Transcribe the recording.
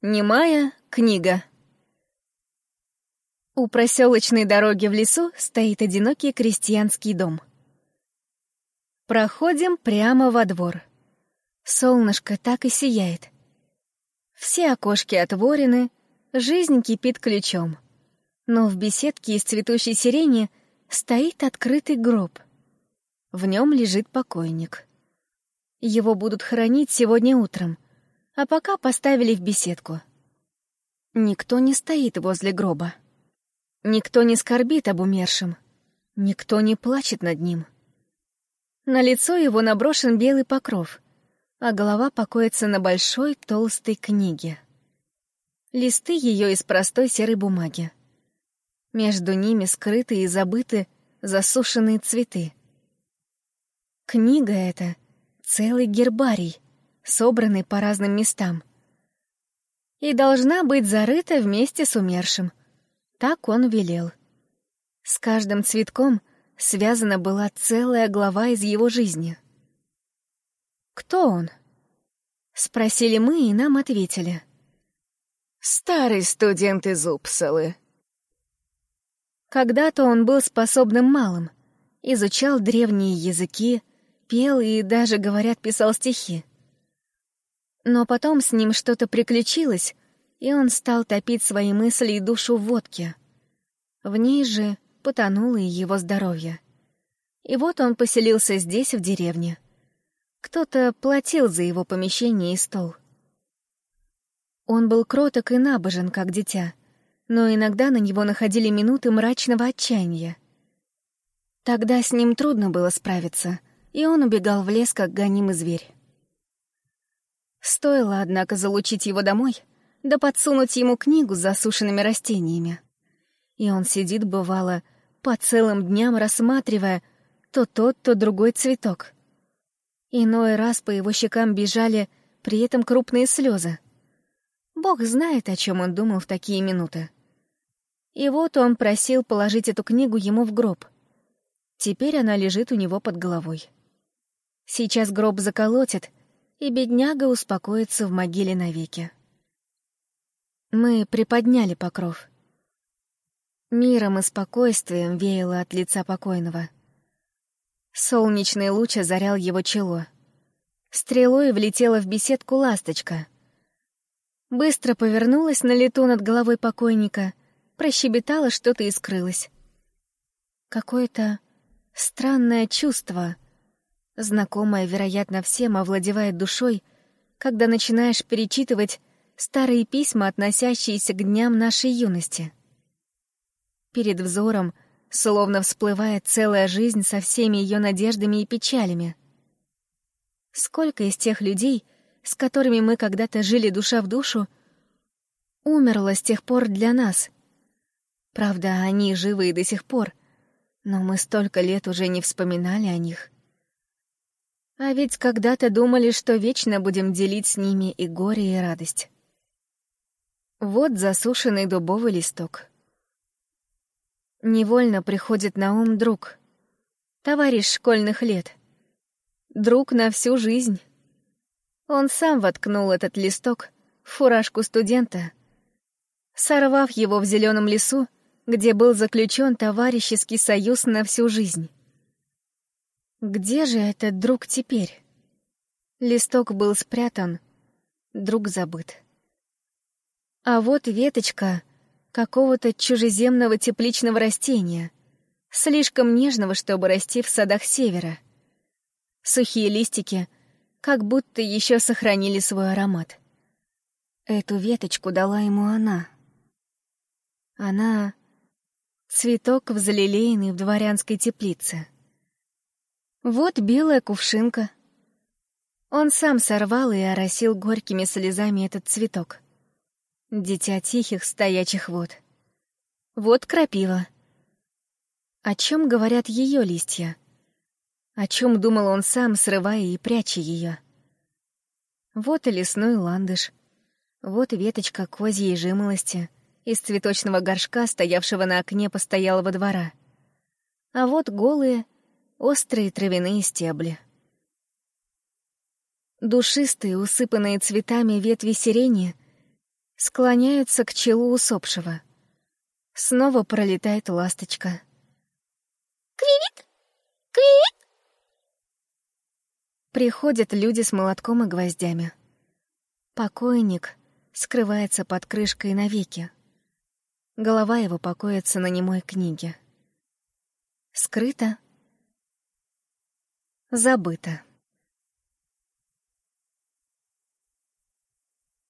Немая книга. У проселочной дороги в лесу стоит одинокий крестьянский дом. Проходим прямо во двор. Солнышко так и сияет. Все окошки отворены, жизнь кипит ключом. Но в беседке из цветущей сирени стоит открытый гроб. В нем лежит покойник. Его будут хоронить сегодня утром — а пока поставили в беседку. Никто не стоит возле гроба. Никто не скорбит об умершем. Никто не плачет над ним. На лицо его наброшен белый покров, а голова покоится на большой толстой книге. Листы ее из простой серой бумаги. Между ними скрыты и забыты засушенные цветы. Книга эта — целый гербарий, собраны по разным местам. И должна быть зарыта вместе с умершим. Так он велел. С каждым цветком связана была целая глава из его жизни. «Кто он?» — спросили мы, и нам ответили. «Старый студент из Упсалы». Когда-то он был способным малым, изучал древние языки, пел и даже, говорят, писал стихи. Но потом с ним что-то приключилось, и он стал топить свои мысли и душу в водке. В ней же потонуло и его здоровье. И вот он поселился здесь, в деревне. Кто-то платил за его помещение и стол. Он был кроток и набожен, как дитя, но иногда на него находили минуты мрачного отчаяния. Тогда с ним трудно было справиться, и он убегал в лес, как гонимый зверь. Стоило, однако, залучить его домой, да подсунуть ему книгу с засушенными растениями. И он сидит, бывало, по целым дням рассматривая то тот, то другой цветок. Иной раз по его щекам бежали при этом крупные слезы. Бог знает, о чем он думал в такие минуты. И вот он просил положить эту книгу ему в гроб. Теперь она лежит у него под головой. Сейчас гроб заколотит — и бедняга успокоится в могиле навеки. Мы приподняли покров. Миром и спокойствием веяло от лица покойного. Солнечный луч озарял его чело. Стрелой влетела в беседку ласточка. Быстро повернулась на лету над головой покойника, прощебетала что-то и скрылась. Какое-то странное чувство — Знакомое, вероятно, всем овладевает душой, когда начинаешь перечитывать старые письма, относящиеся к дням нашей юности. Перед взором словно всплывает целая жизнь со всеми ее надеждами и печалями. Сколько из тех людей, с которыми мы когда-то жили душа в душу, умерло с тех пор для нас. Правда, они живы и до сих пор, но мы столько лет уже не вспоминали о них. А ведь когда-то думали, что вечно будем делить с ними и горе, и радость. Вот засушенный дубовый листок. Невольно приходит на ум друг, товарищ школьных лет, друг на всю жизнь. Он сам воткнул этот листок в фуражку студента, сорвав его в зеленом лесу, где был заключен товарищеский союз на всю жизнь. Где же этот друг теперь? Листок был спрятан, друг забыт. А вот веточка какого-то чужеземного тепличного растения, слишком нежного, чтобы расти в садах севера. Сухие листики как будто еще сохранили свой аромат. Эту веточку дала ему она. Она — цветок взлелеянный в дворянской теплице. Вот белая кувшинка. Он сам сорвал и оросил горькими слезами этот цветок. Дитя тихих стоячих вод. Вот крапива. О чем говорят ее листья? О чем думал он сам, срывая и пряча ее? Вот и лесной ландыш. Вот веточка козьей жимолости, из цветочного горшка, стоявшего на окне постоялого двора. А вот голые, острые травяные стебли. Душистые, усыпанные цветами ветви сирени склоняются к челу усопшего. Снова пролетает ласточка. «Кривит! Кривит!» Приходят люди с молотком и гвоздями. Покойник скрывается под крышкой навеки. Голова его покоится на немой книге. Скрыто, забыто.